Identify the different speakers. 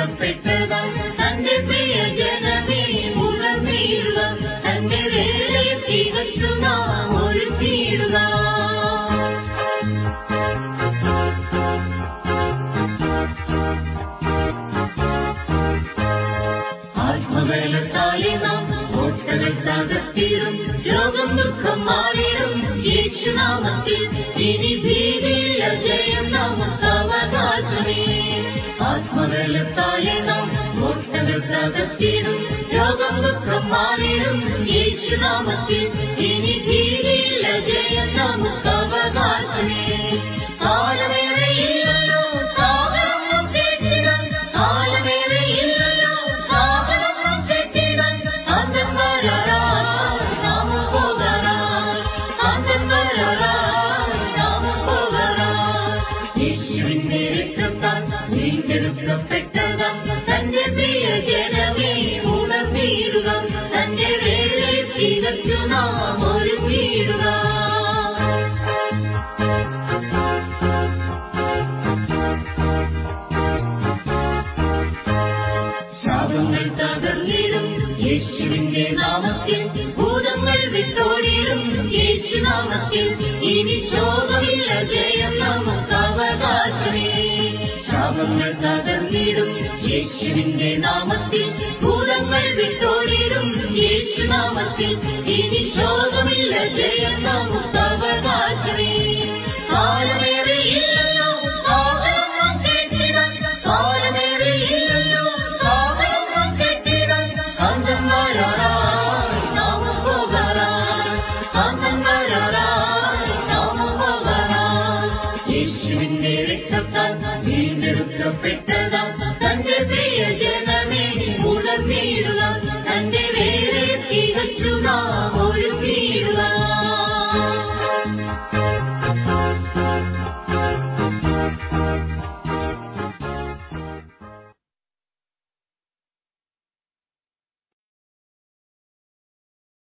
Speaker 1: ഉറക്കം പെട്ടതാം തന്റെ പ്രിയ ജനമേ ഉണർന്നിടുക തന്റെ വേളയെ തികച്ചു നാം ഒരുക്കിയിടുക ആത്മവേലത്താലെ നാം ഓട്ടകൾ തകർത്തിടും രോഗം ദുഃഖം മാറിയിടും യേശുനാമത്തിൽ ഇനി ഭീതി Thank you. പാപങ്ങൾ തകർന്നിടും. യേശുവിന്റെ നാമത്തിൽ ഭൂതങ്ങൾ വിട്ടോടിടും യേശുനാമത്തിൽ ഇനി ശോകമില്ല ജയം. നമുക്ക് അവകാശമേ. ശാപങ്ങൾ തകർന്നിടും. യേശുവിന്റെ നാമത്തിൽ ഭൂതങ്ങൾ വിട്ടു the big